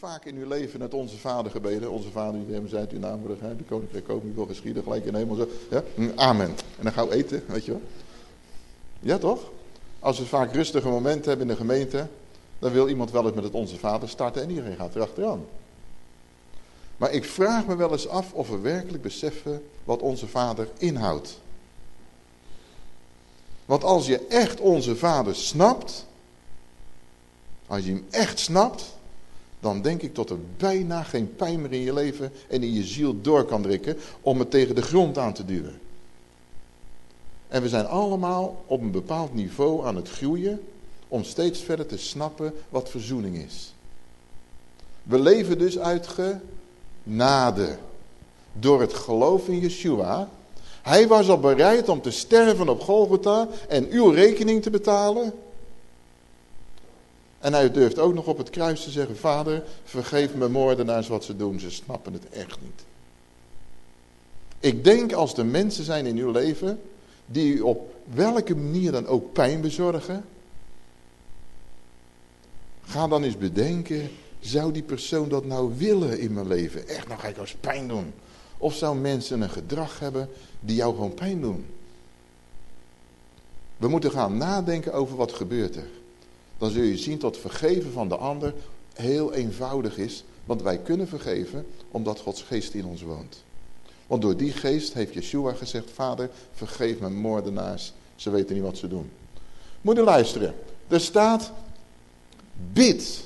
Vaak in uw leven het Onze Vader gebeden? Onze Vader die hem zijt uw naam de koninkrijk komen, uw wil geschieden, gelijk in hemel. Zo. Ja? Hm, amen. En dan gaan we eten, weet je wel. Ja toch? Als we vaak rustige momenten hebben in de gemeente, dan wil iemand wel eens met het Onze Vader starten en iedereen gaat erachteraan. Maar ik vraag me wel eens af of we werkelijk beseffen wat Onze Vader inhoudt. Want als je echt Onze Vader snapt, als je hem echt snapt, dan denk ik dat er bijna geen pijn meer in je leven en in je ziel door kan drukken om het tegen de grond aan te duwen. En we zijn allemaal op een bepaald niveau aan het groeien om steeds verder te snappen wat verzoening is. We leven dus uit genade. Door het geloof in Yeshua. Hij was al bereid om te sterven op Golgotha en uw rekening te betalen. En hij durft ook nog op het kruis te zeggen, vader, vergeef me moordenaars wat ze doen, ze snappen het echt niet. Ik denk als er mensen zijn in uw leven, die u op welke manier dan ook pijn bezorgen, ga dan eens bedenken, zou die persoon dat nou willen in mijn leven? Echt, nou ga ik als pijn doen. Of zou mensen een gedrag hebben die jou gewoon pijn doen? We moeten gaan nadenken over wat gebeurt er dan zul je zien dat vergeven van de ander heel eenvoudig is. Want wij kunnen vergeven omdat Gods geest in ons woont. Want door die geest heeft Yeshua gezegd, vader vergeef mijn moordenaars, ze weten niet wat ze doen. Moet je luisteren, er staat, bid,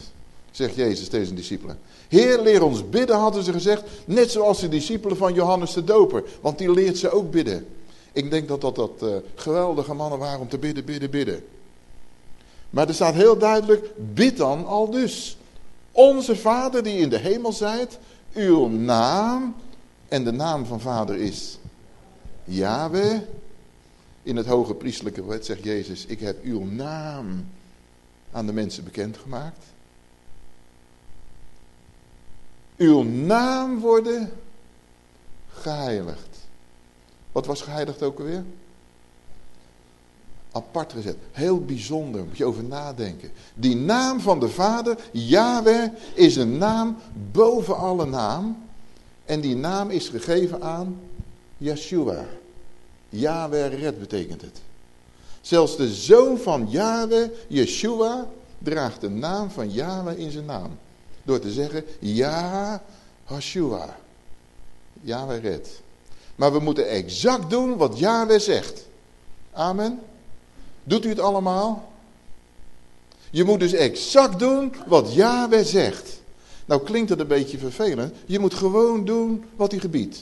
zegt Jezus tegen zijn discipelen. Heer, leer ons bidden, hadden ze gezegd, net zoals de discipelen van Johannes de Doper. Want die leert ze ook bidden. Ik denk dat dat, dat uh, geweldige mannen waren om te bidden, bidden, bidden. Maar er staat heel duidelijk, bid dan al dus. Onze Vader die in de hemel zijt, uw naam, en de naam van Vader is Yahweh. In het hoge priestelijke wet zegt Jezus, ik heb uw naam aan de mensen bekendgemaakt. Uw naam worden geheiligd. Wat was geheiligd ook alweer? Apart gezet. Heel bijzonder, moet je over nadenken. Die naam van de Vader, Yahweh, is een naam boven alle naam. En die naam is gegeven aan Yeshua. Yahweh red betekent het. Zelfs de zoon van Yahweh, Yeshua, draagt de naam van Yahweh in zijn naam. Door te zeggen, Ja, Hashua. Yahweh red. Maar we moeten exact doen wat Yahweh zegt. Amen. Doet u het allemaal? Je moet dus exact doen wat Yahweh zegt. Nou klinkt het een beetje vervelend. Je moet gewoon doen wat hij gebiedt.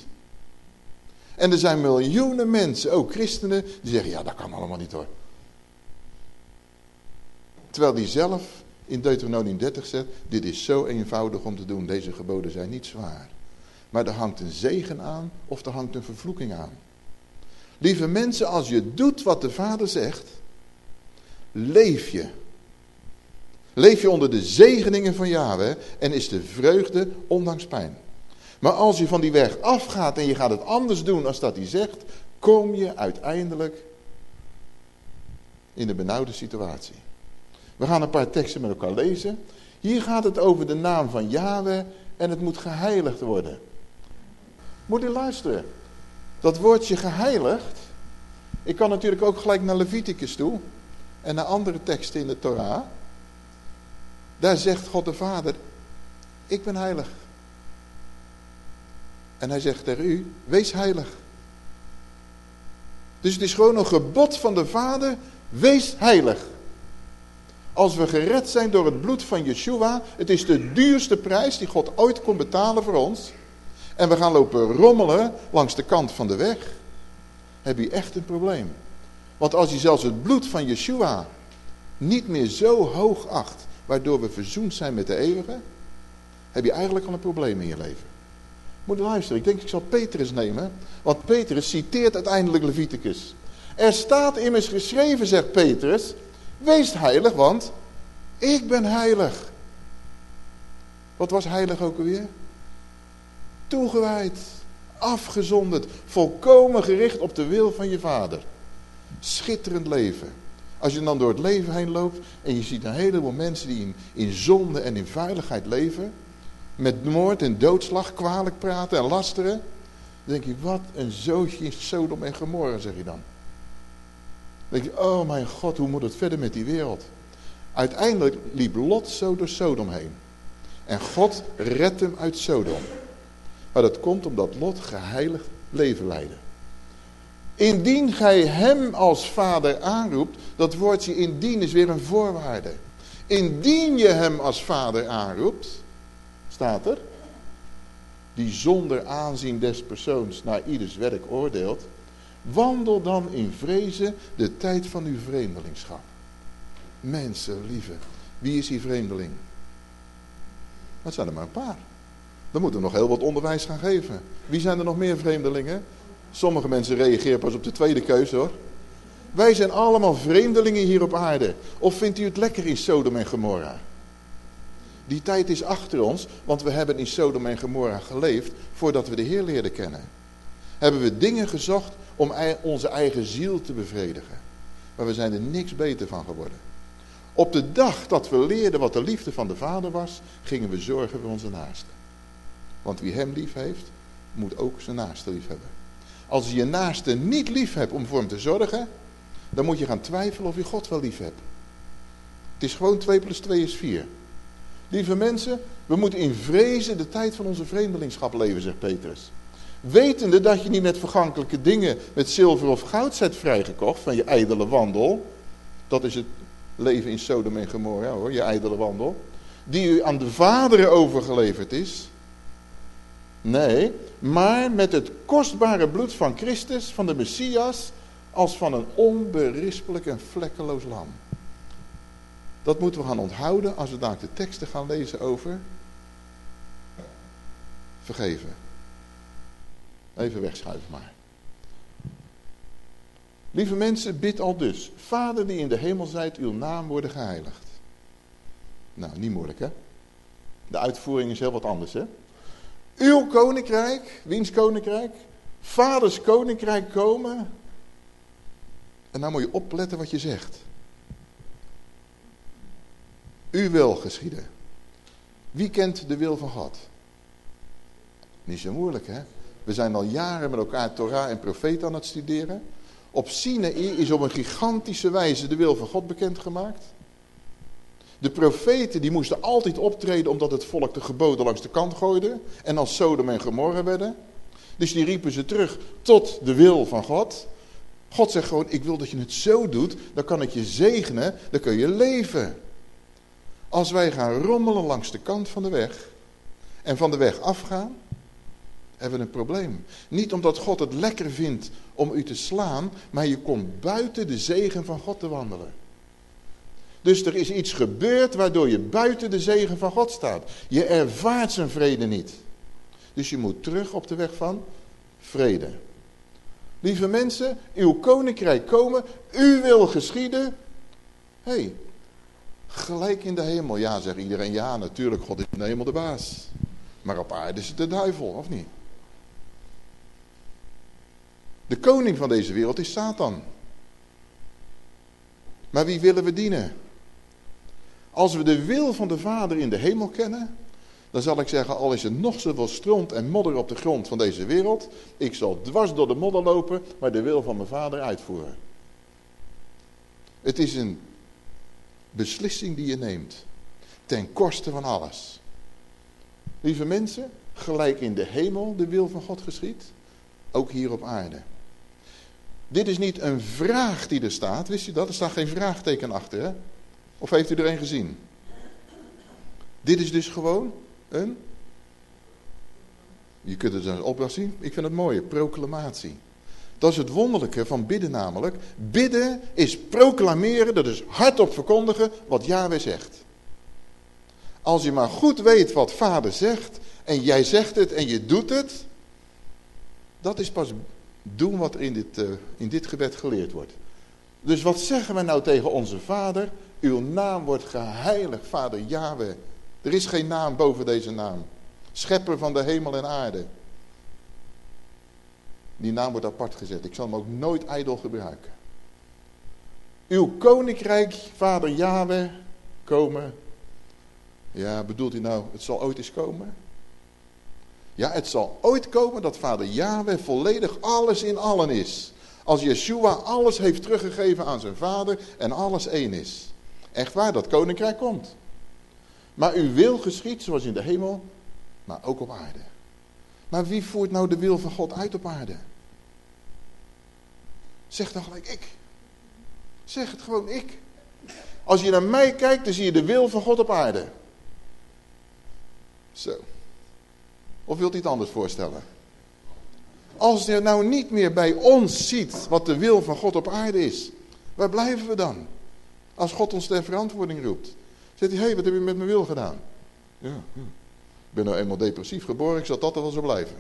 En er zijn miljoenen mensen, ook christenen, die zeggen, ja dat kan allemaal niet hoor. Terwijl die zelf in Deuteronomium 30 zegt, dit is zo eenvoudig om te doen, deze geboden zijn niet zwaar. Maar er hangt een zegen aan of er hangt een vervloeking aan. Lieve mensen, als je doet wat de vader zegt, leef je. Leef je onder de zegeningen van Yahweh en is de vreugde ondanks pijn. Maar als je van die weg afgaat en je gaat het anders doen als dat hij zegt, kom je uiteindelijk in een benauwde situatie. We gaan een paar teksten met elkaar lezen. Hier gaat het over de naam van Yahweh en het moet geheiligd worden. Moet u luisteren. Dat woordje geheiligd, ik kan natuurlijk ook gelijk naar Leviticus toe en naar andere teksten in de Torah. Daar zegt God de Vader, ik ben heilig. En hij zegt tegen u, wees heilig. Dus het is gewoon een gebod van de Vader, wees heilig. Als we gered zijn door het bloed van Yeshua, het is de duurste prijs die God ooit kon betalen voor ons. En we gaan lopen rommelen langs de kant van de weg. Heb je echt een probleem. Want als je zelfs het bloed van Yeshua niet meer zo hoog acht, waardoor we verzoend zijn met de eeuwige, heb je eigenlijk al een probleem in je leven. Moet je luisteren, ik denk ik zal Petrus nemen, want Petrus citeert uiteindelijk Leviticus. Er staat immers geschreven, zegt Petrus, wees heilig, want ik ben heilig. Wat was heilig ook alweer? Toegewijd, afgezonderd, volkomen gericht op de wil van je vader. Schitterend leven. Als je dan door het leven heen loopt en je ziet een heleboel mensen die in, zonde en in veiligheid leven. Met moord en doodslag kwalijk praten en lasteren. Dan denk je, wat een zootje in Sodom en Gomorra, zeg je dan. Dan denk je, oh mijn God, hoe moet het verder met die wereld? Uiteindelijk liep Lot zo door Sodom heen. En God redt hem uit Sodom. Maar dat komt omdat Lot geheiligd leven leidde. Indien gij hem als vader aanroept, dat woordje indien is weer een voorwaarde. Indien je hem als vader aanroept, staat er, die zonder aanzien des persoons naar ieders werk oordeelt, wandel dan in vrezen de tijd van uw vreemdelingschap. Mensen, lieve, wie is die vreemdeling? Dat zijn er maar een paar. Dan moeten we nog heel wat onderwijs gaan geven. Wie zijn er nog meer vreemdelingen? Sommige mensen reageren pas op de tweede keuze hoor. Wij zijn allemaal vreemdelingen hier op aarde. Of vindt u het lekker in Sodom en Gomorra? Die tijd is achter ons, want we hebben in Sodom en Gomorra geleefd voordat we de Heer leerden kennen. Hebben we dingen gezocht om onze eigen ziel te bevredigen. Maar we zijn er niks beter van geworden. Op de dag dat we leerden wat de liefde van de Vader was, gingen we zorgen voor onze naaste. Want wie hem lief heeft, moet ook zijn naaste lief hebben. Als je je naaste niet lief hebt om voor hem te zorgen, dan moet je gaan twijfelen of je God wel lief hebt. Het is gewoon 2 plus 2 is 4. Lieve mensen, we moeten in vrezen de tijd van onze vreemdelingschap leven, zegt Petrus. Wetende dat je niet met vergankelijke dingen, met zilver of goud zet vrijgekocht van je ijdele wandel. Dat is het leven in Sodom en Gomorra hoor, je ijdele wandel. Die u aan de vaderen overgeleverd is. Nee, maar met het kostbare bloed van Christus, van de Messias, als van een onberispelijk en vlekkeloos lam. Dat moeten we gaan onthouden als we daar de teksten gaan lezen over vergeven. Even wegschuiven maar. Lieve mensen, bid al dus. Vader die in de hemel zijt, uw naam worden geheiligd. Nou, niet moeilijk hè. De uitvoering is heel wat anders hè. Uw koninkrijk, wiens koninkrijk? Vaders koninkrijk komen. En nou moet je opletten wat je zegt. U wil geschieden. Wie kent de wil van God? Niet zo moeilijk hè. We zijn al jaren met elkaar Torah en profeet aan het studeren. Op Sinaï is op een gigantische wijze de wil van God bekendgemaakt. De profeten die moesten altijd optreden omdat het volk de geboden langs de kant gooide. En als Sodom en Gomorra werden. Dus die riepen ze terug tot de wil van God. God zegt gewoon, ik wil dat je het zo doet, dan kan ik je zegenen, dan kun je leven. Als wij gaan rommelen langs de kant van de weg en van de weg afgaan, hebben we een probleem. Niet omdat God het lekker vindt om u te slaan, maar je komt buiten de zegen van God te wandelen. Dus er is iets gebeurd waardoor je buiten de zegen van God staat. Je ervaart zijn vrede niet. Dus je moet terug op de weg van vrede. Lieve mensen, uw koninkrijk komen, u wil geschieden. Hé, hey, gelijk in de hemel. Ja, zegt iedereen, ja natuurlijk, God is in de hemel de baas. Maar op aarde is het de duivel, of niet? De koning van deze wereld is Satan. Maar wie willen we dienen? Als we de wil van de Vader in de hemel kennen, dan zal ik zeggen, al is er nog zoveel stront en modder op de grond van deze wereld, ik zal dwars door de modder lopen, maar de wil van mijn Vader uitvoeren. Het is een beslissing die je neemt, ten koste van alles. Lieve mensen, gelijk in de hemel de wil van God geschiet, ook hier op aarde. Dit is niet een vraag die er staat, wist je dat? Er staat geen vraagteken achter, hè? Of heeft u er een gezien? Dit is dus gewoon een... Je kunt het als opdracht zien. Ik vind het mooie, proclamatie. Dat is het wonderlijke van bidden namelijk. Bidden is proclameren, dat is hardop verkondigen wat Yahweh zegt. Als je maar goed weet wat vader zegt en jij zegt het en je doet het. Dat is pas doen wat er in dit, uh, in dit gebed geleerd wordt. Dus wat zeggen we nou tegen onze vader? Uw naam wordt geheiligd, vader Yahweh. Er is geen naam boven deze naam. Schepper van de hemel en aarde. Die naam wordt apart gezet. Ik zal hem ook nooit ijdel gebruiken. Uw koninkrijk, vader Yahweh, komen. Ja, bedoelt u nou, het zal ooit eens komen? Ja, het zal ooit komen dat vader Yahweh volledig alles in allen is. Als Yeshua alles heeft teruggegeven aan zijn vader en alles één is. Echt waar, dat koninkrijk komt. Maar uw wil geschiet zoals in de hemel, maar ook op aarde. Maar wie voert nou de wil van God uit op aarde? Zeg dan gelijk ik. Zeg het gewoon ik. Als je naar mij kijkt, dan zie je de wil van God op aarde. Zo. Of wilt u het anders voorstellen? Als je nou niet meer bij ons ziet wat de wil van God op aarde is, waar blijven we dan? Als God ons ter verantwoording roept. Zegt hij, hé, hey, wat heb je met mijn wil gedaan? Ja, ik ben nou eenmaal depressief geboren, ik zal dat wel zo blijven.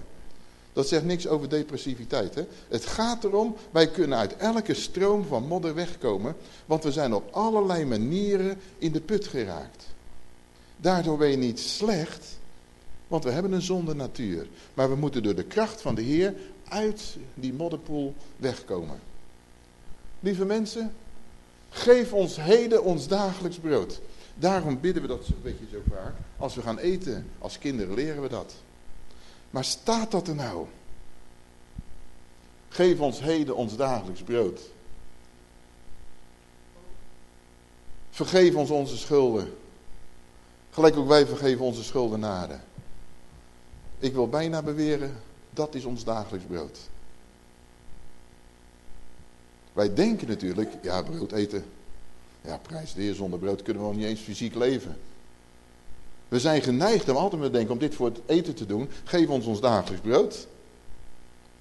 Dat zegt niks over depressiviteit. Hè? Het gaat erom, wij kunnen uit elke stroom van modder wegkomen. Want we zijn op allerlei manieren in de put geraakt. Daardoor ben je niet slecht, want we hebben een zonde natuur. Maar we moeten door de kracht van de Heer uit die modderpoel wegkomen. Lieve mensen, geef ons heden ons dagelijks brood. Daarom bidden we dat zo'n beetje zo vaak. Als we gaan eten, als kinderen leren we dat. Maar staat dat er nou? Geef ons heden ons dagelijks brood. Vergeef ons onze schulden. Gelijk ook wij vergeven onze schuldenaren. Ik wil bijna beweren, dat is ons dagelijks brood. Wij denken natuurlijk, ja brood eten, ja prijs de heer, zonder brood kunnen we wel niet eens fysiek leven. We zijn geneigd om altijd te denken om dit voor het eten te doen. Geef ons ons dagelijks brood.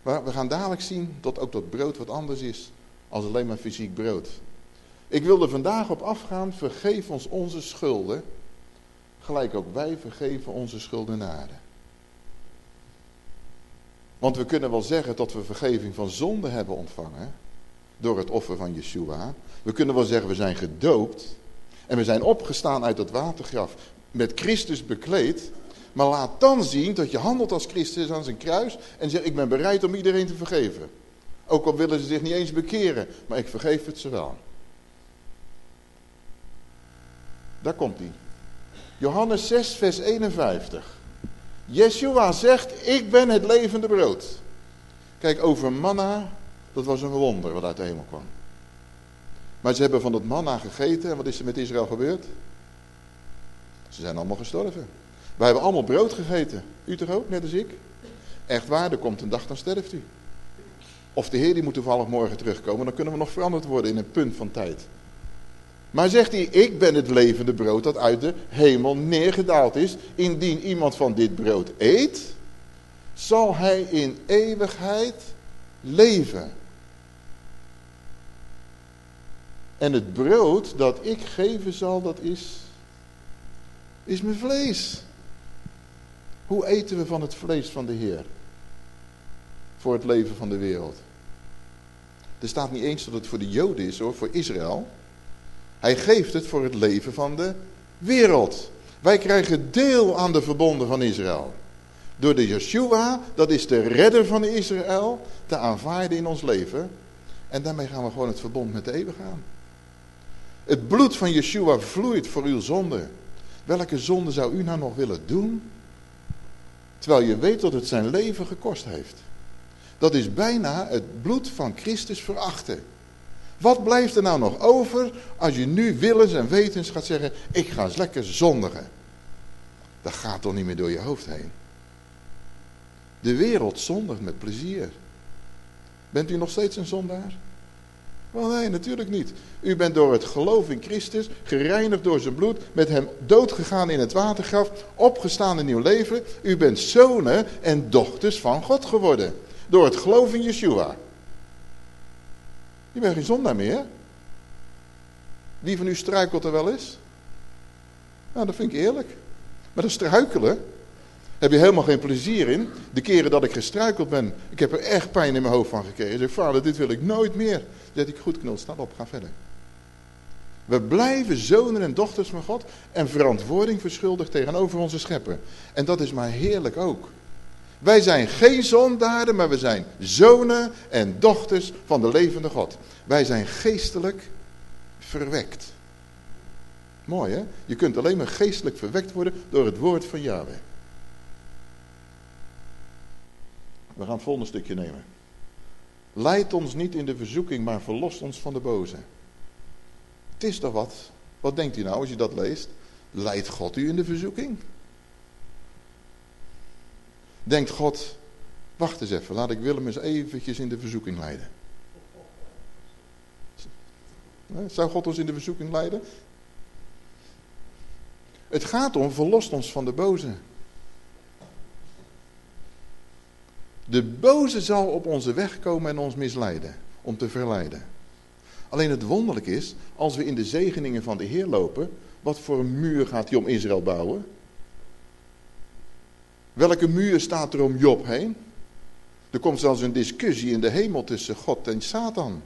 Maar we gaan dadelijk zien dat ook dat brood wat anders is als alleen maar fysiek brood. Ik wil er vandaag op afgaan, vergeef ons onze schulden. Gelijk ook wij vergeven onze schuldenaren. Want we kunnen wel zeggen dat we vergeving van zonde hebben ontvangen. Door het offer van Yeshua. We kunnen wel zeggen we zijn gedoopt. En we zijn opgestaan uit dat watergraf met Christus bekleed. Maar laat dan zien dat je handelt als Christus aan zijn kruis. En zegt ik ben bereid om iedereen te vergeven. Ook al willen ze zich niet eens bekeren. Maar ik vergeef het ze wel. Daar komt hij. Johannes 6 vers 51. Yeshua zegt ik ben het levende brood. Kijk over manna. Dat was een wonder wat uit de hemel kwam. Maar ze hebben van dat manna gegeten. En wat is er met Israël gebeurd? Ze zijn allemaal gestorven. Wij hebben allemaal brood gegeten. U toch ook, net als ik? Echt waar, er komt een dag, dan sterft u. Of de Heer die moet toevallig morgen terugkomen, dan kunnen we nog veranderd worden in een punt van tijd. Maar zegt hij, ik ben het levende brood dat uit de hemel neergedaald is. Indien iemand van dit brood eet, zal hij in eeuwigheid leven. En het brood dat ik geven zal, dat is is mijn vlees. Hoe eten we van het vlees van de Heer? Voor het leven van de wereld. Er staat niet eens dat het voor de Joden is hoor, voor Israël. Hij geeft het voor het leven van de wereld. Wij krijgen deel aan de verbonden van Israël. Door de Yeshua, dat is de redder van Israël, te aanvaarden in ons leven. En daarmee gaan we gewoon het verbond met de eeuwig aan. Het bloed van Yeshua vloeit voor uw zonde. Welke zonde zou u nou nog willen doen? Terwijl je weet dat het zijn leven gekost heeft. Dat is bijna het bloed van Christus verachten. Wat blijft er nou nog over als je nu willens en wetens gaat zeggen, ik ga eens lekker zondigen. Dat gaat toch niet meer door je hoofd heen. De wereld zondigt met plezier. Bent u nog steeds een zondaar? Wel nee, natuurlijk niet. U bent door het geloof in Christus, gereinigd door zijn bloed, met hem doodgegaan in het watergraf, opgestaan in nieuw leven. U bent zonen en dochters van God geworden. Door het geloof in Yeshua. Je bent geen zondaar meer. Wie van u struikelt er wel eens? Nou, dat vind ik eerlijk. Maar dat struikelen, heb je helemaal geen plezier in. De keren dat ik gestruikeld ben, ik heb er echt pijn in mijn hoofd van gekregen. Ik zeg, vader, dit wil ik nooit meer. Zet ik goed knul, sta op, ga verder. We blijven zonen en dochters van God en verantwoording verschuldigd tegenover onze schepper. En dat is maar heerlijk ook. Wij zijn geen zondaarden, maar we zijn zonen en dochters van de levende God. Wij zijn geestelijk verwekt. Mooi hè? Je kunt alleen maar geestelijk verwekt worden door het woord van Yahweh. We gaan het volgende stukje nemen. Leid ons niet in de verzoeking, maar verlos ons van de boze. Het is toch wat? Wat denkt u nou als je dat leest? Leidt God u in de verzoeking? Denkt God, wacht eens even, laat ik Willem eens eventjes in de verzoeking leiden. Zou God ons in de verzoeking leiden? Het gaat om, verlost ons van de boze. De boze zal op onze weg komen en ons misleiden, om te verleiden. Alleen het wonderlijk is, als we in de zegeningen van de Heer lopen, wat voor een muur gaat hij om Israël bouwen? Welke muur staat er om Job heen? Er komt zelfs een discussie in de hemel tussen God en Satan.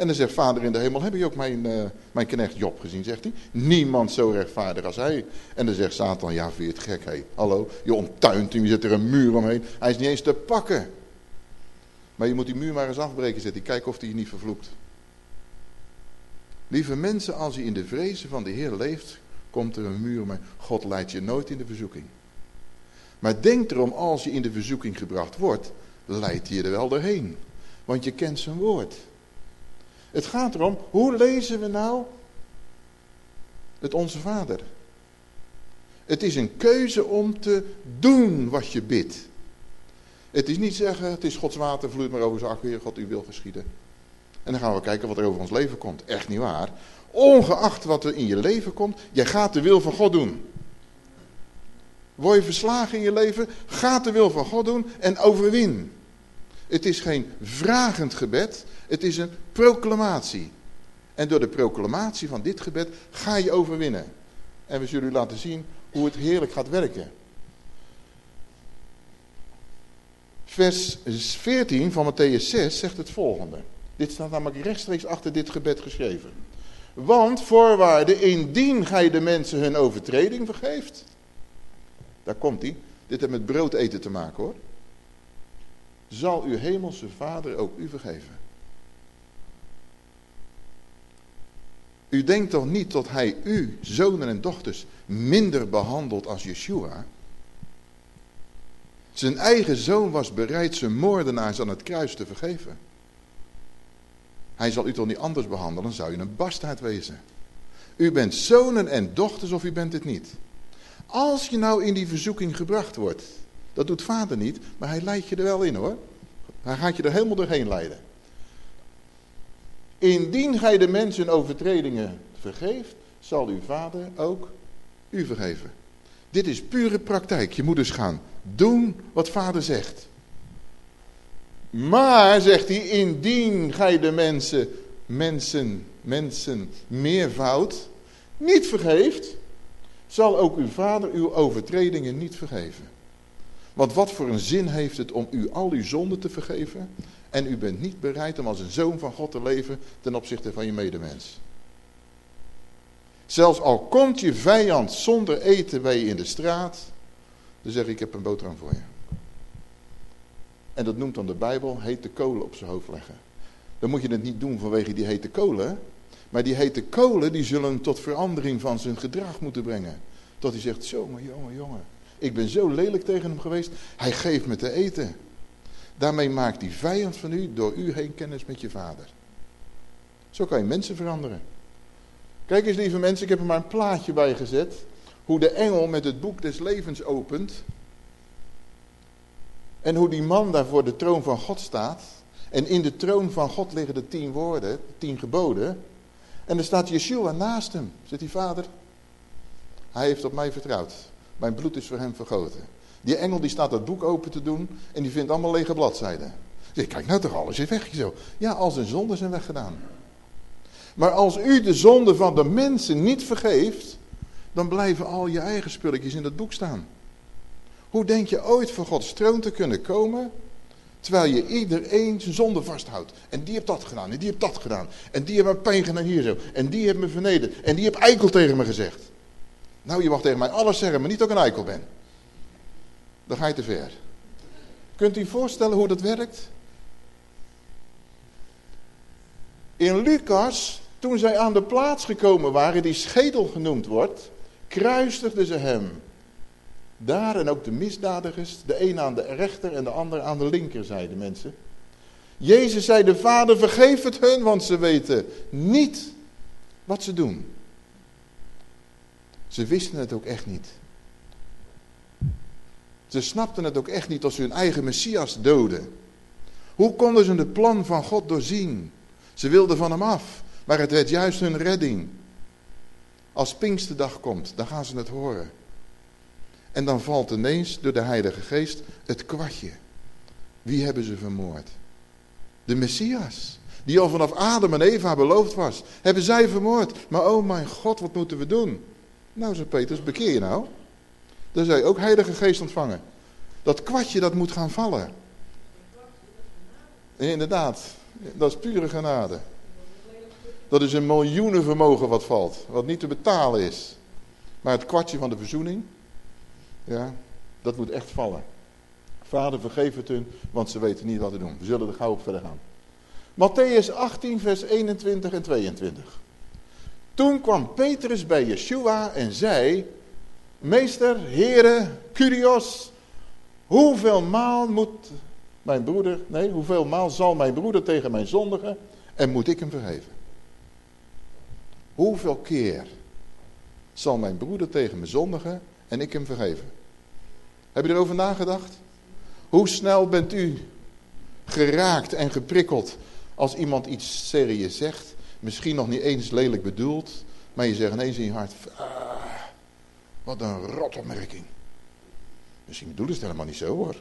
En dan zegt vader in de hemel, heb je ook mijn, uh, mijn knecht Job gezien, zegt hij. Niemand zo rechtvaardig als hij. En dan zegt Satan, ja vind het gek, hé. Hallo, je onttuint hem, je zet er een muur omheen. Hij is niet eens te pakken. Maar je moet die muur maar eens afbreken, zegt hij. Kijk of hij je niet vervloekt. Lieve mensen, als je in de vrezen van de Heer leeft, komt er een muur, maar God leidt je nooit in de verzoeking. Maar denk erom, als je in de verzoeking gebracht wordt, leidt hij je er wel doorheen. Want je kent zijn woord. Het gaat erom, hoe lezen we nou het Onze Vader? Het is een keuze om te doen wat je bidt. Het is niet zeggen, het is Gods water, vloeit maar over zijn weer, God u wil geschieden. En dan gaan we kijken wat er over ons leven komt. Echt niet waar. Ongeacht wat er in je leven komt, jij gaat de wil van God doen. Word je verslagen in je leven, ga de wil van God doen en overwin. Het is geen vragend gebed, het is een proclamatie. En door de proclamatie van dit gebed ga je overwinnen. En we zullen u laten zien hoe het heerlijk gaat werken. Vers 14 van Matthäus 6 zegt het volgende. Dit staat namelijk rechtstreeks achter dit gebed geschreven. Want voorwaarde, indien gij de mensen hun overtreding vergeeft. Daar komt hij. Dit heeft met brood eten te maken hoor zal uw hemelse vader ook u vergeven. U denkt toch niet dat hij u, zonen en dochters, minder behandelt als Yeshua? Zijn eigen zoon was bereid zijn moordenaars aan het kruis te vergeven. Hij zal u toch niet anders behandelen, dan zou je een bastaard wezen. U bent zonen en dochters of u bent het niet. Als je nou in die verzoeking gebracht wordt, dat doet vader niet, maar hij leidt je er wel in hoor. Hij gaat je er helemaal doorheen leiden. Indien gij de mensen overtredingen vergeeft, zal uw vader ook u vergeven. Dit is pure praktijk. Je moet dus gaan doen wat vader zegt. Maar, zegt hij, indien gij de mensen, mensen, mensen meervoud niet vergeeft, zal ook uw vader uw overtredingen niet vergeven. Want wat voor een zin heeft het om u al uw zonden te vergeven en u bent niet bereid om als een zoon van God te leven ten opzichte van je medemens. Zelfs al komt je vijand zonder eten bij je in de straat, dan zeg ik, ik heb een boterham voor je. En dat noemt dan de Bijbel hete kolen op zijn hoofd leggen. Dan moet je het niet doen vanwege die hete kolen. Maar die hete kolen die zullen tot verandering van zijn gedrag moeten brengen. Tot hij zegt, maar jongen, jongen. Ik ben zo lelijk tegen hem geweest. Hij geeft me te eten. Daarmee maakt die vijand van u door u heen kennis met je vader. Zo kan je mensen veranderen. Kijk eens lieve mensen, ik heb er maar een plaatje bij gezet. Hoe de engel met het boek des levens opent. En hoe die man daar voor de troon van God staat. En in de troon van God liggen de tien woorden, de tien geboden. En er staat Yeshua naast hem. Zegt die vader, hij heeft op mij vertrouwd. Mijn bloed is voor hem vergoten. Die engel die staat dat boek open te doen en die vindt allemaal lege bladzijden. Zeg, kijk nou toch, alles is weg zo. Ja, al zijn zonden zijn weggedaan. Maar als u de zonde van de mensen niet vergeeft, dan blijven al je eigen spulletjes in dat boek staan. Hoe denk je ooit voor Gods troon te kunnen komen, terwijl je iedereen zijn zonde vasthoudt. En die heeft dat gedaan, en die heeft dat gedaan. En die heeft me pijn gedaan hier zo. En die heeft me vernederd. En die heeft eikel tegen me gezegd. Nou, je mag tegen mij alles zeggen, maar niet ik een eikel ben. Dan ga je te ver. Kunt u voorstellen hoe dat werkt? In Lucas Toen zij aan de plaats gekomen waren die schedel genoemd wordt, kruistigden ze hem. Daar en ook de misdadigers, de een aan de rechter en de ander aan de linkerzijde mensen. Jezus zei de Vader vergeef het hun, want ze weten niet wat ze doen. Ze wisten het ook echt niet. Ze snapten het ook echt niet als ze hun eigen Messias doden. Hoe konden ze het plan van God doorzien? Ze wilden van hem af, maar het werd juist hun redding. Als Pinksterdag komt, dan gaan ze het horen. En dan valt ineens door de Heilige Geest het kwartje. Wie hebben ze vermoord? De Messias. Die al vanaf Adam en Eva beloofd was. Hebben zij vermoord. Maar oh mijn God, wat moeten we doen? Nou, zei Petrus, bekeer je nou. Dan je ook Heilige Geest ontvangen. Dat kwartje, dat moet gaan vallen. Inderdaad, dat is pure genade. Dat is een miljoenenvermogen wat valt. Wat niet te betalen is. Maar het kwartje van de verzoening, ja, dat moet echt vallen. Vader, vergeef het hun, want ze weten niet wat te doen. We zullen er gauw op verder gaan. Matthäus 18, vers 21 en 22. Toen kwam Petrus bij Yeshua en zei, Meester, Heere, Curios, hoeveel maal moet mijn broeder, nee, hoeveel maal zal mijn broeder tegen mij zondigen en moet ik hem vergeven? Hoeveel keer zal mijn broeder tegen me zondigen en ik hem vergeven? Heb je erover nagedacht? Hoe snel bent u geraakt en geprikkeld als iemand iets serieus zegt, misschien nog niet eens lelijk bedoeld, maar je zegt ineens in je hart, ah, wat een rotopmerking. Misschien bedoelen ze het helemaal niet zo hoor.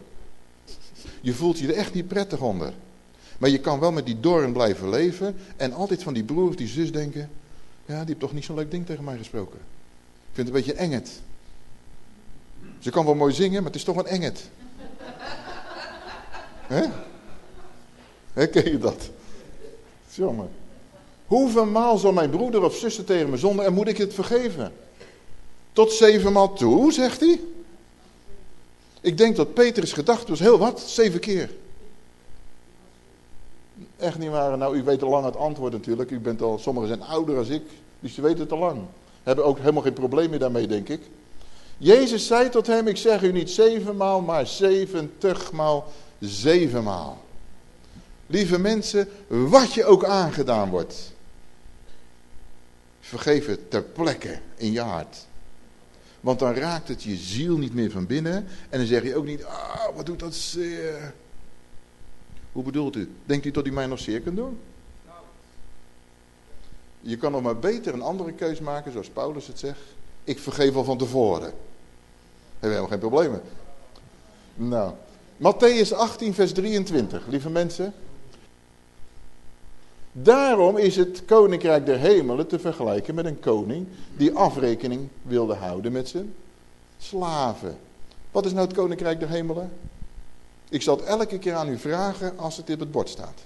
Je voelt je er echt niet prettig onder. Maar je kan wel met die doorn blijven leven en altijd van die broer of die zus denken, ja die heeft toch niet zo'n leuk ding tegen mij gesproken. Ik vind het een beetje enget. Ze kan wel mooi zingen, maar het is toch een enget. Hè? Herken je dat? Jongen. Hoeveel maal zal mijn broeder of zuster tegen me zonden en moet ik het vergeven? Tot zevenmaal toe, zegt hij. Ik denk dat Petrus gedacht was heel wat, zeven keer. Echt niet waar. Nou, u weet al lang het antwoord natuurlijk. U bent al, sommigen zijn ouder als ik, dus je weet het al lang. Hebben ook helemaal geen probleem meer daarmee, denk ik. Jezus zei tot hem, ik zeg u niet zevenmaal, maar zeventigmaal zevenmaal. Lieve mensen, wat je ook aangedaan wordt. Vergeef het ter plekke in je hart. Want dan raakt het je ziel niet meer van binnen. En dan zeg je ook niet, ah, wat doet dat zeer. Hoe bedoelt u? Denkt u dat u mij nog zeer kunt doen? Je kan nog maar beter een andere keus maken, zoals Paulus het zegt. Ik vergeef al van tevoren. Hebben we helemaal geen problemen. Nou, Matthäus 18 vers 23, lieve mensen. Daarom is het koninkrijk der hemelen te vergelijken met een koning die afrekening wilde houden met zijn slaven. Wat is nou het koninkrijk der hemelen? Ik zal het elke keer aan u vragen als het op het bord staat.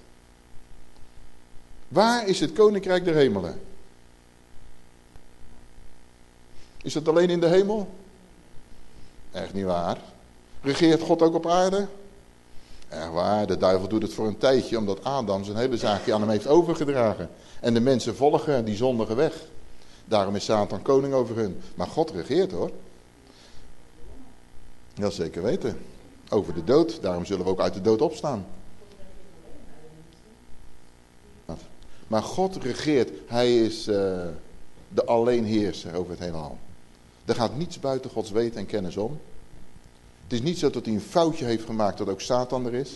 Waar is het koninkrijk der hemelen? Is het alleen in de hemel? Echt niet waar. Regeert God ook op aarde? Echt waar, de duivel doet het voor een tijdje, omdat Adam zijn hele zaakje aan hem heeft overgedragen. En de mensen volgen die zondige weg. Daarom is Satan koning over hun. Maar God regeert hoor. Dat zeker weten. Over de dood, daarom zullen we ook uit de dood opstaan. Maar God regeert, hij is uh, de alleenheerser over het heelal. Er gaat niets buiten Gods weten en kennis om. Het is niet zo dat hij een foutje heeft gemaakt dat ook Satan er is.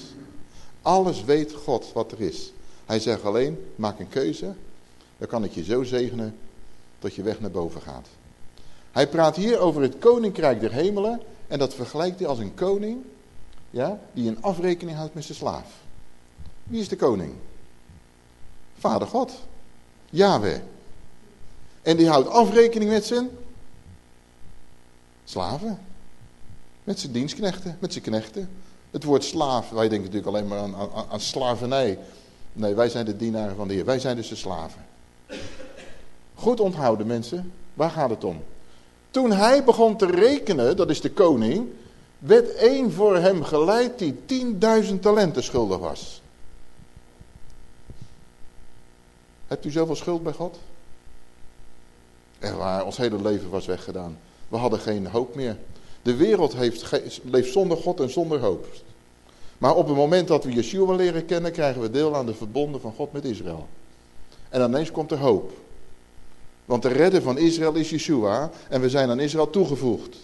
Alles weet God wat er is. Hij zegt alleen, maak een keuze. Dan kan ik je zo zegenen dat je weg naar boven gaat. Hij praat hier over het koninkrijk der hemelen. En dat vergelijkt hij als een koning ja, die een afrekening houdt met zijn slaaf. Wie is de koning? Vader God. Yahweh. En die houdt afrekening met zijn slaven. Met zijn dienstknechten, met zijn knechten. Het woord slaaf, wij denken natuurlijk alleen maar aan, aan, aan slavernij. Nee, wij zijn de dienaren van de Heer. Wij zijn dus de slaven. Goed onthouden mensen, waar gaat het om? Toen hij begon te rekenen, dat is de koning, werd één voor hem geleid die 10.000 talenten schuldig was. Hebt u zoveel schuld bij God? Echt waar, ons hele leven was weggedaan. We hadden geen hoop meer. De wereld heeft, leeft zonder God en zonder hoop. Maar op het moment dat we Yeshua leren kennen, krijgen we deel aan de verbonden van God met Israël. En ineens komt er hoop. Want de redder van Israël is Yeshua en we zijn aan Israël toegevoegd.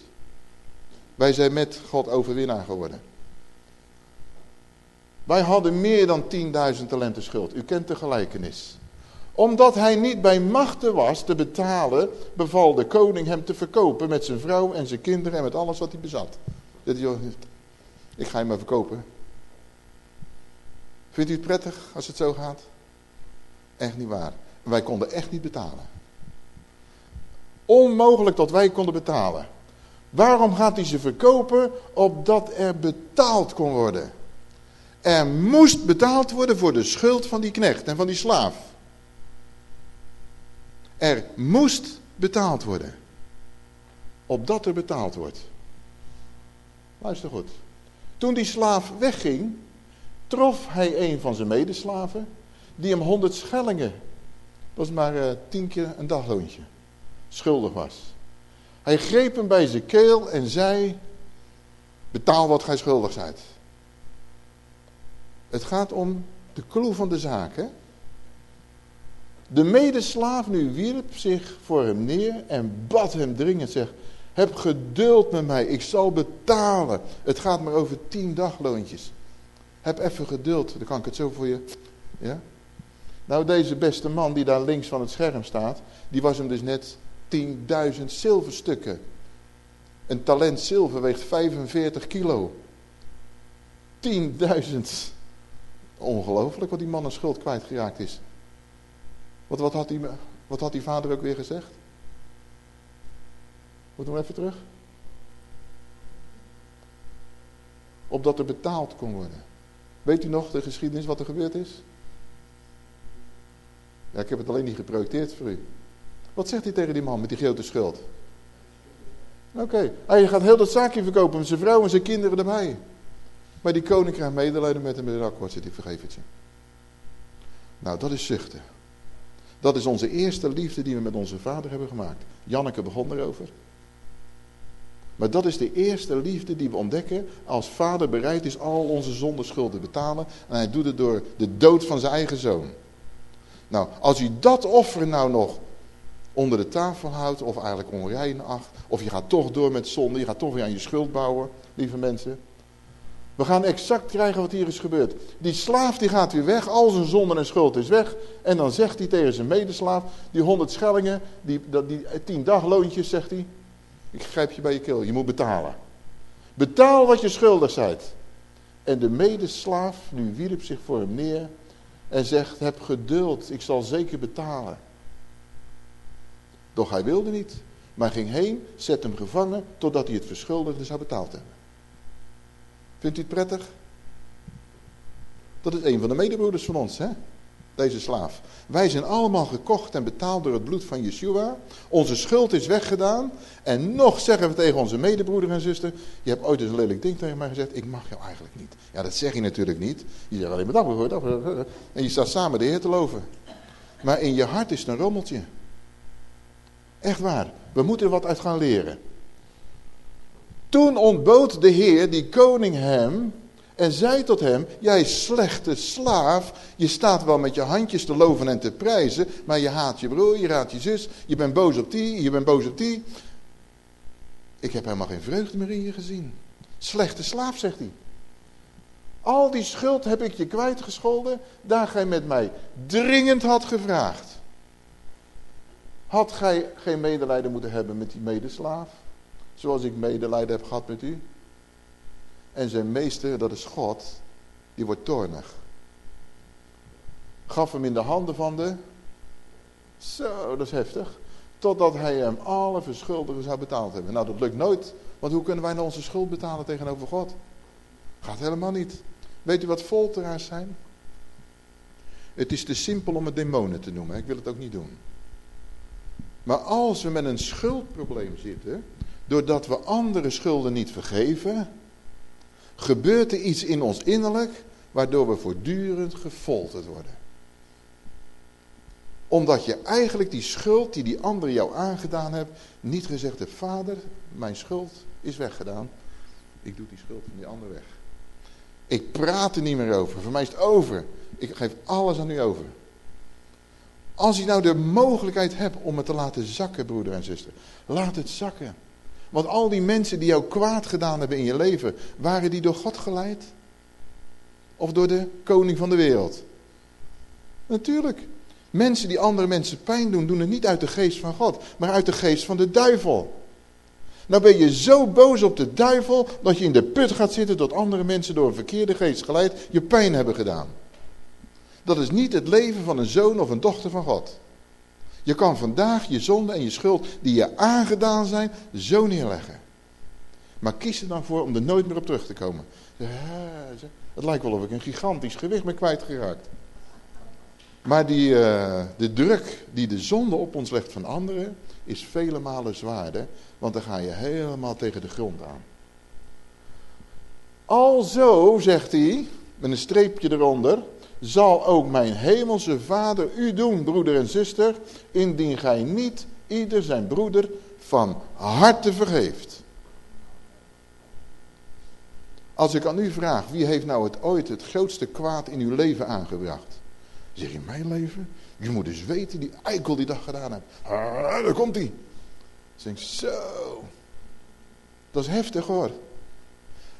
Wij zijn met God overwinnaar geworden. Wij hadden meer dan 10.000 talenten schuld. U kent de gelijkenis. Omdat hij niet bij machten was te betalen, beval de koning hem te verkopen met zijn vrouw en zijn kinderen en met alles wat hij bezat. Ik ga hem maar verkopen. Vindt u het prettig als het zo gaat? Echt niet waar. Wij konden echt niet betalen. Onmogelijk dat wij konden betalen. Waarom gaat hij ze verkopen? Opdat er betaald kon worden. Er moest betaald worden voor de schuld van die knecht en van die slaaf. Er moest betaald worden. Opdat er betaald wordt. Luister goed. Toen die slaaf wegging, trof hij een van zijn medeslaven, die hem honderd schellingen, dat is maar uh, tien keer een dagloontje, schuldig was. Hij greep hem bij zijn keel en zei, betaal wat gij schuldig zijt. Het gaat om de clue van de zaak. Hè? De medeslaaf nu wierp zich voor hem neer en bad hem dringend. Zeg, heb geduld met mij, ik zal betalen. Het gaat maar over tien dagloontjes. Heb even geduld, dan kan ik het zo voor je... Ja? Nou, deze beste man die daar links van het scherm staat... die was hem dus net 10.000 zilverstukken. Een talent zilver weegt 45 kilo. 10.000. Ongelooflijk wat die man een schuld kwijtgeraakt is. Wat, wat, had die, wat had die vader ook weer gezegd? Moeten we even terug? Opdat er betaald kon worden. Weet u nog de geschiedenis wat er gebeurd is? Ja, ik heb het alleen niet geprojecteerd voor u. Wat zegt hij tegen die man met die grote schuld? Oké, hij gaat heel dat zaakje verkopen met zijn vrouw en zijn kinderen erbij. Maar die koning krijgt medelijden met hem met een akkoord zit, ik vergeef het je. Nou, dat is zuchten. Dat is onze eerste liefde die we met onze vader hebben gemaakt. Janneke begon erover. Maar dat is de eerste liefde die we ontdekken als vader bereid is al onze zondeschulden te betalen. En hij doet het door de dood van zijn eigen zoon. Nou, als u dat offer nou nog onder de tafel houdt of eigenlijk onrein acht. Of je gaat toch door met zonde, je gaat toch weer aan je schuld bouwen, lieve mensen. We gaan exact krijgen wat hier is gebeurd. Die slaaf die gaat weer weg, al zijn zonde en schuld is weg. En dan zegt hij tegen zijn medeslaaf, die honderd schellingen, die, die tien dagloontjes, zegt hij. Ik grijp je bij je keel, je moet betalen. Betaal wat je schuldig bent. En de medeslaaf nu wierp zich voor hem neer en zegt, heb geduld, ik zal zeker betalen. Doch hij wilde niet, maar ging heen, zet hem gevangen, totdat hij het verschuldigde zou betaald hebben. Vindt u het prettig? Dat is een van de medebroeders van ons, hè? Deze slaaf. Wij zijn allemaal gekocht en betaald door het bloed van Yeshua. Onze schuld is weggedaan. En nog zeggen we tegen onze medebroeder en zuster. Je hebt ooit eens een lelijk ding tegen mij gezegd. Ik mag jou eigenlijk niet. Ja, dat zeg je natuurlijk niet. Je zegt alleen maar dag voor dag. En je staat samen de Heer te loven. Maar in je hart is het een rommeltje. Echt waar. We moeten er wat uit gaan leren. Toen ontbood de Heer, die koning hem, en zei tot hem, jij slechte slaaf, je staat wel met je handjes te loven en te prijzen, maar je haat je broer, je haat je zus, je bent boos op die, je bent boos op die. Ik heb helemaal geen vreugde meer in je gezien. Slechte slaaf, zegt hij. Al die schuld heb ik je kwijtgescholden, daar gij met mij dringend had gevraagd. Had gij geen medelijden moeten hebben met die medeslaaf? Zoals ik medelijden heb gehad met u? En zijn meester, dat is God, die wordt toornig. Gaf hem in de handen van de... Zo, dat is heftig. Totdat hij hem alle verschuldigen zou betaald hebben. Nou, dat lukt nooit. Want hoe kunnen wij nou onze schuld betalen tegenover God? Gaat helemaal niet. Weet u wat folteraars zijn? Het is te simpel om het demonen te noemen. Ik wil het ook niet doen. Maar als we met een schuldprobleem zitten, doordat we andere schulden niet vergeven, gebeurt er iets in ons innerlijk, waardoor we voortdurend gefolterd worden. Omdat je eigenlijk die schuld die die andere jou aangedaan hebt, niet gezegd hebt, vader, mijn schuld is weggedaan. Ik doe die schuld van die ander weg. Ik praat er niet meer over. Voor mij is het over. Ik geef alles aan u over. Als je nou de mogelijkheid hebt om het te laten zakken, broeder en zuster. Laat het zakken. Want al die mensen die jou kwaad gedaan hebben in je leven, waren die door God geleid? Of door de koning van de wereld? Natuurlijk. Mensen die andere mensen pijn doen, doen het niet uit de geest van God, maar uit de geest van de duivel. Nou ben je zo boos op de duivel dat je in de put gaat zitten tot andere mensen door een verkeerde geest geleid je pijn hebben gedaan. Dat is niet het leven van een zoon of een dochter van God. Je kan vandaag je zonde en je schuld die je aangedaan zijn zo neerleggen. Maar kies er dan voor om er nooit meer op terug te komen. Het lijkt wel of ik een gigantisch gewicht ben kwijtgeraakt. Maar die, uh, de druk die de zonde op ons legt van anderen is vele malen zwaarder. Want dan ga je helemaal tegen de grond aan. Alzo, zegt hij, met een streepje eronder, zal ook mijn hemelse vader u doen, broeder en zuster, indien gij niet ieder zijn broeder van harte vergeeft. Als ik aan u vraag, wie heeft nou het ooit het grootste kwaad in uw leven aangebracht? Zeg je, mijn leven? Je moet eens weten, die eikel die dat gedaan heeft. Ah, daar komt hij. Ik, zo. Dat is heftig hoor.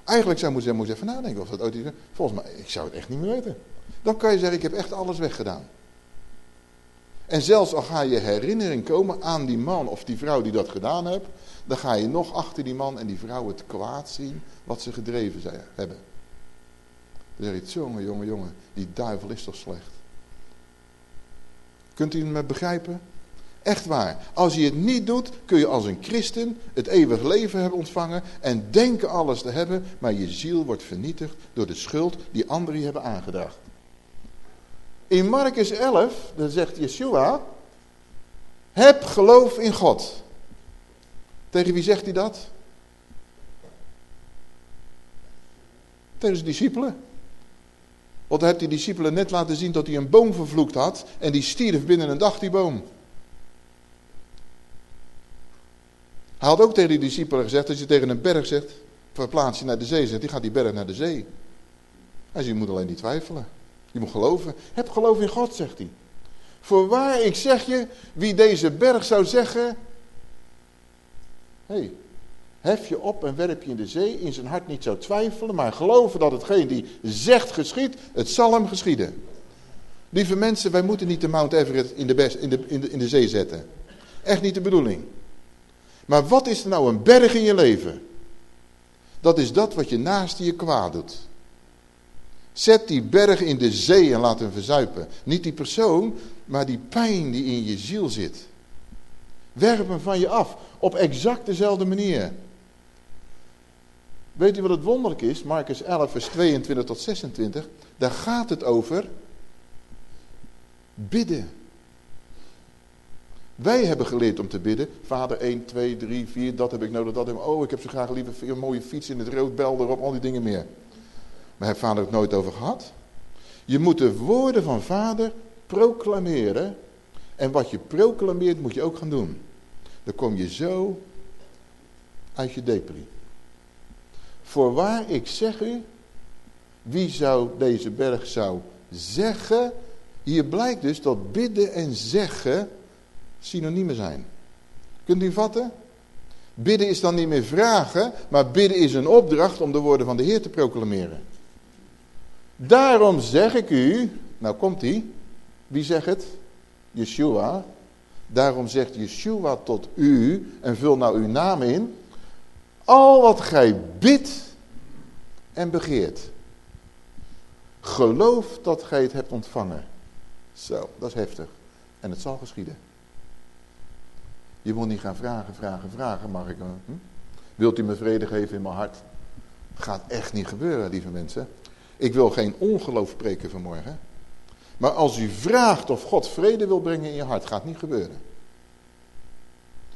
Eigenlijk zou je moeten even nadenken of dat ooit is. Volgens mij, ik zou het echt niet meer weten. Dan kan je zeggen, ik heb echt alles weggedaan. En zelfs al ga je herinnering komen aan die man of die vrouw die dat gedaan heeft, dan ga je nog achter die man en die vrouw het kwaad zien wat ze gedreven zijn, hebben. Dan zeg je, jongen, jongen, jongen, die duivel is toch slecht. Kunt u me begrijpen? Echt waar. Als je het niet doet, kun je als een christen het eeuwig leven hebben ontvangen en denken alles te hebben, maar je ziel wordt vernietigd door de schuld die anderen je hebben aangedragen. In Marcus 11, dan zegt Yeshua, heb geloof in God. Tegen wie zegt hij dat? Tegen zijn discipelen. Want hij heeft die discipelen net laten zien dat hij een boom vervloekt had en die stierf binnen een dag die boom. Hij had ook tegen die discipelen gezegd, als je tegen een berg zegt, verplaats je naar de zee, zegt die gaat die berg naar de zee. Hij zegt, je moet alleen niet twijfelen. Je moet geloven. Heb geloof in God, zegt hij. Voorwaar, ik zeg je, wie deze berg zou zeggen... Hé, hey, hef je op en werp je in de zee, in zijn hart niet zou twijfelen... maar geloven dat hetgeen die zegt geschiet, het zal hem geschieden. Lieve mensen, wij moeten niet de Mount Everest in de, best, in de, in de, in de zee zetten. Echt niet de bedoeling. Maar wat is er nou een berg in je leven? Dat is dat wat je naast je kwaad doet. Zet die berg in de zee en laat hem verzuipen. Niet die persoon, maar die pijn die in je ziel zit. Werp hem van je af. Op exact dezelfde manier. Weet u wat het wonderlijk is? Marcus 11 vers 22 tot 26. Daar gaat het over bidden. Wij hebben geleerd om te bidden. Vader 1, 2, 3, 4, dat heb ik nodig, dat heb ik. Oh, ik heb zo graag liever een mooie fiets in het rood, bel erop, al die dingen meer. Maar heeft vader het nooit over gehad? Je moet de woorden van vader proclameren. En wat je proclameert moet je ook gaan doen. Dan kom je zo uit je depri. Voorwaar, ik zeg u, wie zou deze berg zou zeggen... Hier blijkt dus dat bidden en zeggen synoniemen zijn. Kunt u vatten? Bidden is dan niet meer vragen, maar bidden is een opdracht om de woorden van de Heer te proclameren. Daarom zeg ik u, nou komt hij, wie zegt het? Yeshua. Daarom zegt Yeshua tot u, en vul nou uw naam in, al wat gij bidt en begeert. Geloof dat gij het hebt ontvangen. Zo, dat is heftig. En het zal geschieden. Je moet niet gaan vragen, vragen, vragen. Mag ik, hm? Wilt u me vrede geven in mijn hart? Gaat echt niet gebeuren, lieve mensen. Ik wil geen ongeloof preken vanmorgen. Maar als u vraagt of God vrede wil brengen in je hart, gaat niet gebeuren.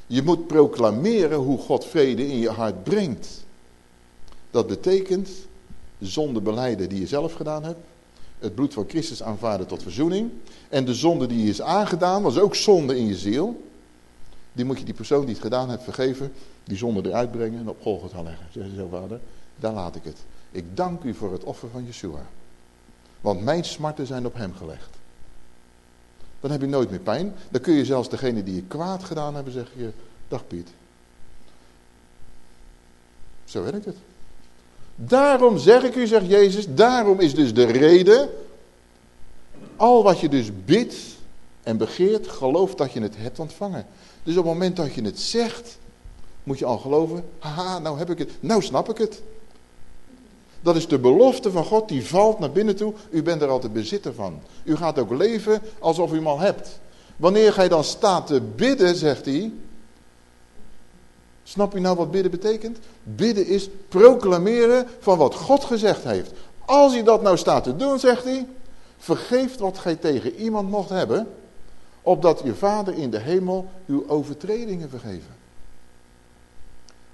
Je moet proclameren hoe God vrede in je hart brengt. Dat betekent zonde beleiden die je zelf gedaan hebt. het bloed van Christus aanvaarden tot verzoening. En de zonde die je is aangedaan, was ook zonde in je ziel. Die moet je die persoon die het gedaan heeft vergeven, die zonde eruit brengen en op Golgotha leggen. Zeggen ze zo, vader, daar laat ik het. Ik dank u voor het offer van Yeshua. Want mijn smarten zijn op hem gelegd. Dan heb je nooit meer pijn. Dan kun je zelfs degene die je kwaad gedaan hebben zeggen, dag Piet. Zo werkt het. Daarom zeg ik u, zegt Jezus, daarom is dus de reden, al wat je dus bidt en begeert, geloof dat je het hebt ontvangen. Dus op het moment dat je het zegt, moet je al geloven, haha, nou heb ik het, nou snap ik het. Dat is de belofte van God, die valt naar binnen toe. U bent er altijd bezitter van. U gaat ook leven alsof u hem al hebt. Wanneer gij dan staat te bidden, zegt hij, Snap je nou wat bidden betekent? Bidden is proclameren van wat God gezegd heeft. Als je dat nou staat te doen, zegt hij, vergeef wat gij tegen iemand mocht hebben, opdat je vader in de hemel uw overtredingen vergeven.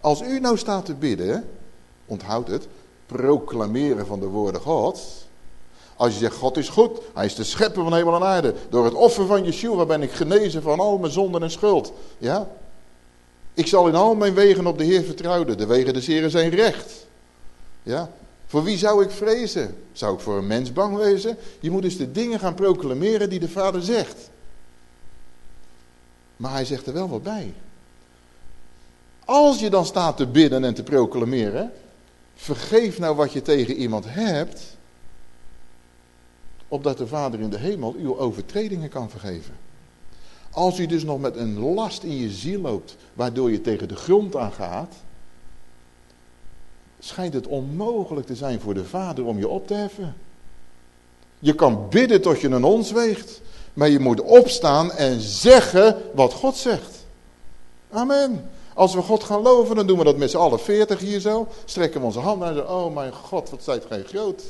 Als u nou staat te bidden, onthoud het, proclameren van de woorden Gods. Als je zegt, God is goed, hij is de schepper van hemel en aarde. Door het offer van Yeshua ben ik genezen van al mijn zonden en schuld. Ja, ik zal in al mijn wegen op de Heer vertrouwen. De wegen des Heeren zijn recht. Ja? Voor wie zou ik vrezen? Zou ik voor een mens bang wezen? Je moet dus de dingen gaan proclameren die de Vader zegt. Maar hij zegt er wel wat bij. Als je dan staat te bidden en te proclameren, vergeef nou wat je tegen iemand hebt, opdat de Vader in de hemel uw overtredingen kan vergeven. Als u dus nog met een last in je ziel loopt, waardoor je tegen de grond aangaat, schijnt het onmogelijk te zijn voor de vader om je op te heffen. Je kan bidden tot je een ons weegt, maar je moet opstaan en zeggen wat God zegt. Amen. Als we God gaan loven, dan doen we dat met z'n allen veertig hier zo. Strekken we onze handen en zeggen, oh mijn God, wat zijt gij groot.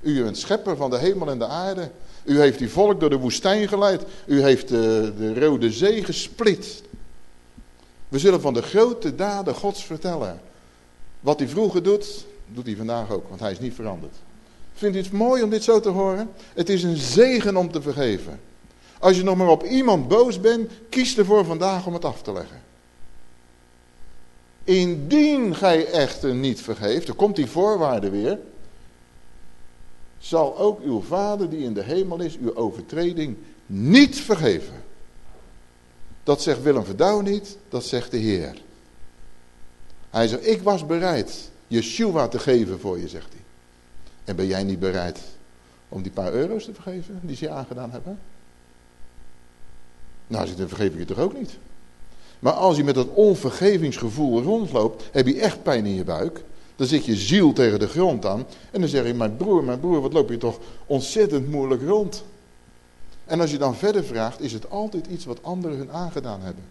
U bent schepper van de hemel en de aarde. U heeft die volk door de woestijn geleid. U heeft de, de Rode Zee gesplit. We zullen van de grote daden Gods vertellen. Wat hij vroeger doet, doet hij vandaag ook, want hij is niet veranderd. Vindt u het mooi om dit zo te horen? Het is een zegen om te vergeven. Als je nog maar op iemand boos bent, kies ervoor vandaag om het af te leggen. Indien gij echter niet vergeeft, dan komt die voorwaarde weer zal ook uw vader die in de hemel is uw overtreding niet vergeven. Dat zegt Willem Verdouw niet, dat zegt de Heer. Hij zegt, ik was bereid Yeshua te geven voor je, zegt hij. En ben jij niet bereid om die paar euro's te vergeven die ze je aangedaan hebben? Nou, dan vergeef ik je toch ook niet. Maar als je met dat onvergevingsgevoel rondloopt, heb je echt pijn in je buik. Dan zit je ziel tegen de grond aan. En dan zeg je, mijn broer, mijn broer, wat loop je toch ontzettend moeilijk rond. En als je dan verder vraagt, is het altijd iets wat anderen hun aangedaan hebben.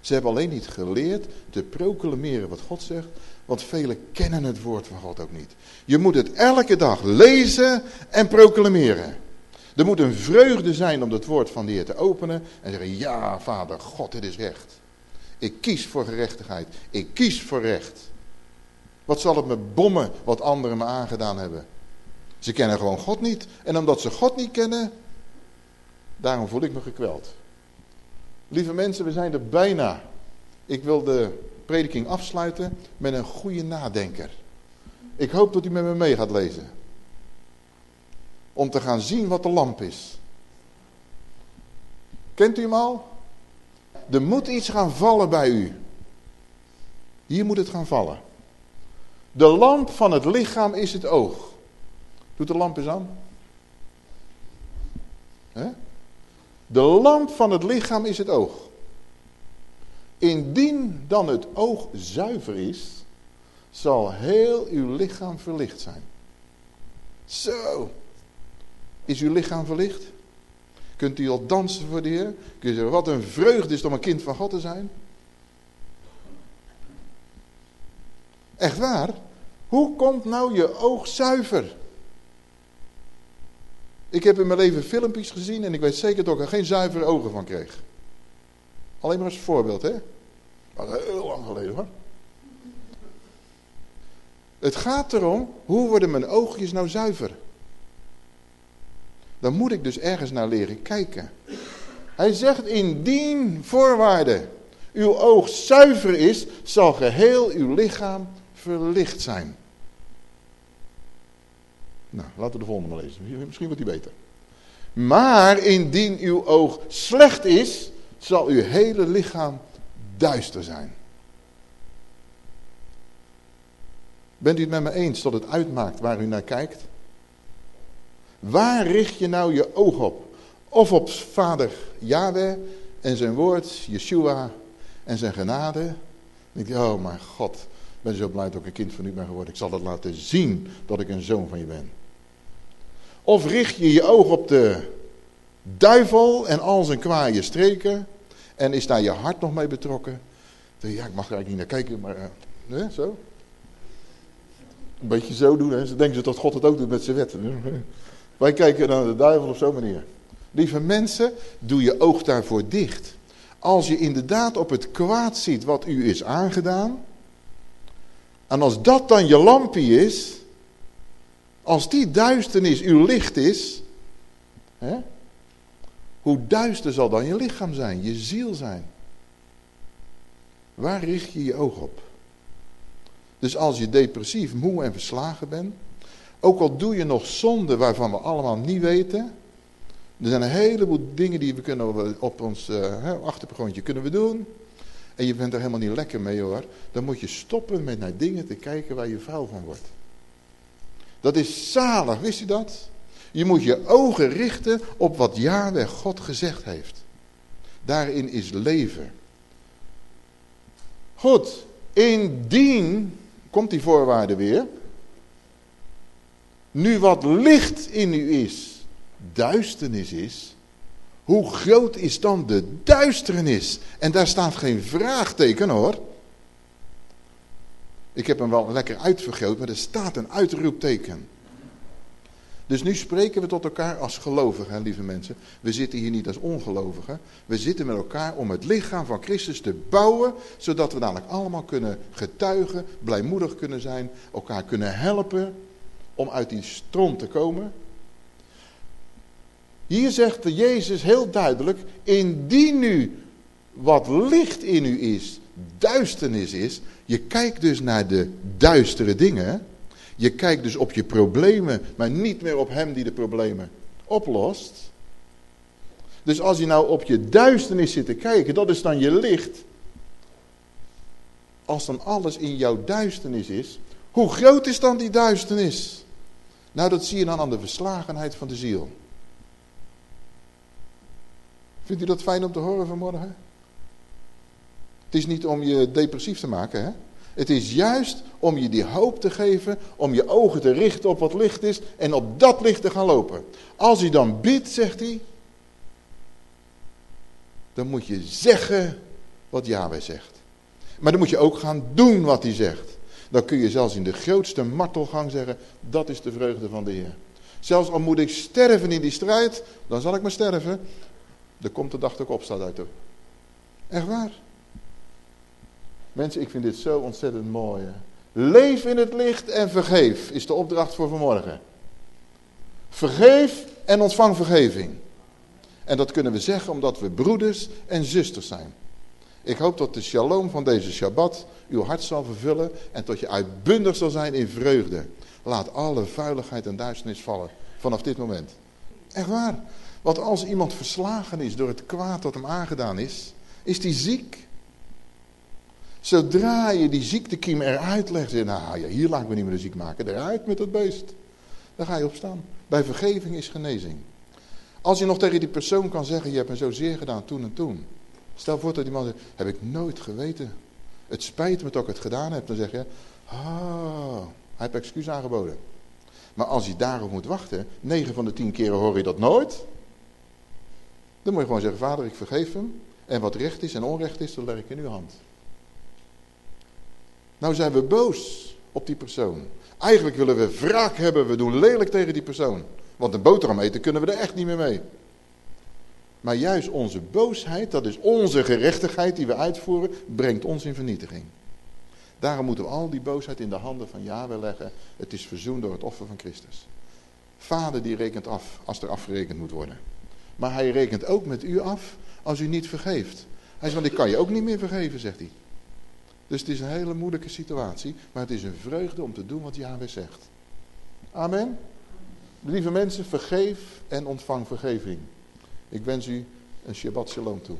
Ze hebben alleen niet geleerd te proclameren wat God zegt, want velen kennen het woord van God ook niet. Je moet het elke dag lezen en proclameren. Er moet een vreugde zijn om het woord van de Heer te openen en zeggen, ja vader, God, het is recht. Ik kies voor gerechtigheid. Ik kies voor recht. Wat zal het me bommen wat anderen me aangedaan hebben? Ze kennen gewoon God niet. En omdat ze God niet kennen, daarom voel ik me gekweld. Lieve mensen, we zijn er bijna. Ik wil de prediking afsluiten met een goede nadenker. Ik hoop dat u met me mee gaat lezen. Om te gaan zien wat de lamp is. Kent u hem al? Er moet iets gaan vallen bij u. Hier moet het gaan vallen. De lamp van het lichaam is het oog. Doet de lamp eens aan. De lamp van het lichaam is het oog. Indien dan het oog zuiver is, zal heel uw lichaam verlicht zijn. Zo. Is uw lichaam verlicht? Kunt u al dansen voor de Heer? Kun je zeggen, wat een vreugde is om een kind van God te zijn? Echt waar? Hoe komt nou je oog zuiver? Ik heb in mijn leven filmpjes gezien en ik weet zeker dat ik er geen zuivere ogen van kreeg. Alleen maar als voorbeeld, hè? Dat is heel lang geleden, hoor. Het gaat erom, hoe worden mijn oogjes nou zuiver? Dan moet ik dus ergens naar leren kijken. Hij zegt indien voorwaarde uw oog zuiver is, zal geheel uw lichaam verlicht zijn. Nou, laten we de volgende maar lezen. Misschien wordt die beter. Maar indien uw oog slecht is, zal uw hele lichaam duister zijn. Bent u het met me eens dat het uitmaakt waar u naar kijkt? Waar richt je nou je oog op? Of op vader Yahweh en zijn woord, Yeshua en zijn genade. Dan denk je, oh mijn God, ik ben zo blij dat ik een kind van u ben geworden. Ik zal het laten zien dat ik een zoon van je ben. Of richt je je oog op de duivel en al zijn kwaaie streken. En is daar je hart nog mee betrokken. Ja, ik mag er eigenlijk niet naar kijken, maar uh, zo. Een beetje zo doen. Hè. Ze denken ze dat God het ook doet met zijn wetten. Wij kijken naar de duivel op zo'n manier. Lieve mensen, doe je oog daarvoor dicht. Als je inderdaad op het kwaad ziet wat u is aangedaan. En als dat dan je lampje is. Als die duisternis uw licht is. Hè, hoe duister zal dan je lichaam zijn, je ziel zijn. Waar richt je je oog op? Dus als je depressief, moe en verslagen bent. Ook al doe je nog zonde waarvan we allemaal niet weten. Er zijn een heleboel dingen die we kunnen op ons uh, achtergrondje kunnen we doen. En je bent er helemaal niet lekker mee hoor. Dan moet je stoppen met naar dingen te kijken waar je vuil van wordt. Dat is zalig, wist u dat? Je moet je ogen richten op wat Yahweh God gezegd heeft. Daarin is leven. Goed, indien, komt die voorwaarde weer. Nu wat licht in u is, duisternis is. Hoe groot is dan de duisternis? En daar staat geen vraagteken hoor. Ik heb hem wel lekker uitvergroot, maar er staat een uitroepteken. Dus nu spreken we tot elkaar als gelovigen, lieve mensen. We zitten hier niet als ongelovigen. We zitten met elkaar om het lichaam van Christus te bouwen, zodat we dadelijk allemaal kunnen getuigen, blijmoedig kunnen zijn, elkaar kunnen helpen om uit die stroom te komen. Hier zegt de Jezus heel duidelijk, indien nu wat licht in u is, duisternis is, je kijkt dus naar de duistere dingen, je kijkt dus op je problemen, maar niet meer op hem die de problemen oplost. Dus als je nou op je duisternis zit te kijken, dat is dan je licht. Als dan alles in jouw duisternis is, hoe groot is dan die duisternis? Nou, dat zie je dan aan de verslagenheid van de ziel. Vindt u dat fijn om te horen vanmorgen? Het is niet om je depressief te maken, hè? Het is juist om je die hoop te geven, om je ogen te richten op wat licht is en op dat licht te gaan lopen. Als hij dan bidt, zegt hij, dan moet je zeggen wat Yahweh zegt. Maar dan moet je ook gaan doen wat hij zegt. Dan kun je zelfs in de grootste martelgang zeggen, dat is de vreugde van de Heer. Zelfs al moet ik sterven in die strijd, dan zal ik maar sterven. Er komt de dag dat ik opstaat uit. Echt waar. Mensen, ik vind dit zo ontzettend mooi. Leef in het licht en vergeef, is de opdracht voor vanmorgen. Vergeef en ontvang vergeving. En dat kunnen we zeggen omdat we broeders en zusters zijn. Ik hoop dat de shalom van deze Shabbat uw hart zal vervullen en tot je uitbundig zal zijn in vreugde. Laat alle vuiligheid en duisternis vallen vanaf dit moment. Echt waar. Want als iemand verslagen is door het kwaad dat hem aangedaan is, is die ziek. Zodra je die ziektekiem eruit legt, zeg je, nou hier laat ik me niet meer ziek maken, eruit met dat beest. Daar ga je op staan. Bij vergeving is genezing. Als je nog tegen die persoon kan zeggen, je hebt me zo zeer gedaan toen en toen. Stel voor dat die man zegt, heb ik nooit geweten. Het spijt me dat ik het gedaan heb. Dan zeg je, ah, hij heeft excuus aangeboden. Maar als je daarop moet wachten, 9 van de 10 keren hoor je dat nooit. Dan moet je gewoon zeggen, vader ik vergeef hem. En wat recht is en onrecht is, dat leg ik in uw hand. Nou zijn we boos op die persoon. Eigenlijk willen we wraak hebben, we doen lelijk tegen die persoon. Want een boterham eten kunnen we er echt niet meer mee. Maar juist onze boosheid, dat is onze gerechtigheid die we uitvoeren, brengt ons in vernietiging. Daarom moeten we al die boosheid in de handen van Yahweh leggen. Het is verzoend door het offer van Christus. Vader die rekent af als er afgerekend moet worden. Maar hij rekent ook met u af als u niet vergeeft. Hij zegt, want ik kan je ook niet meer vergeven, zegt hij. Dus het is een hele moeilijke situatie, maar het is een vreugde om te doen wat Yahweh zegt. Amen. Lieve mensen, vergeef en ontvang vergeving. Ik wens u een Shabbat Shalom toe.